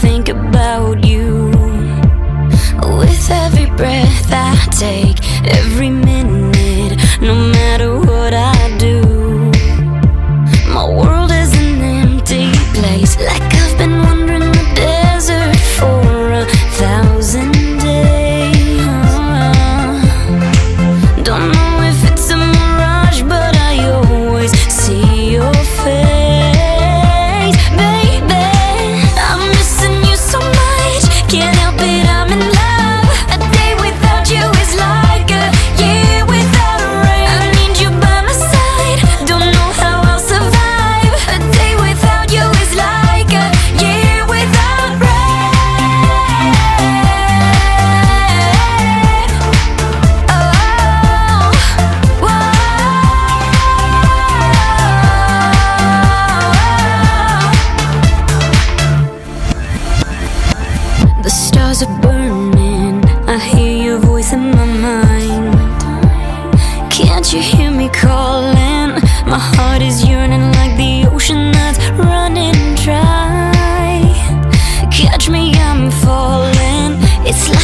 think about you. With every breath I take, every I hear your voice in my mind. Can't you hear me calling? My heart is yearning like the ocean that's running dry. Catch me, I'm falling. It's like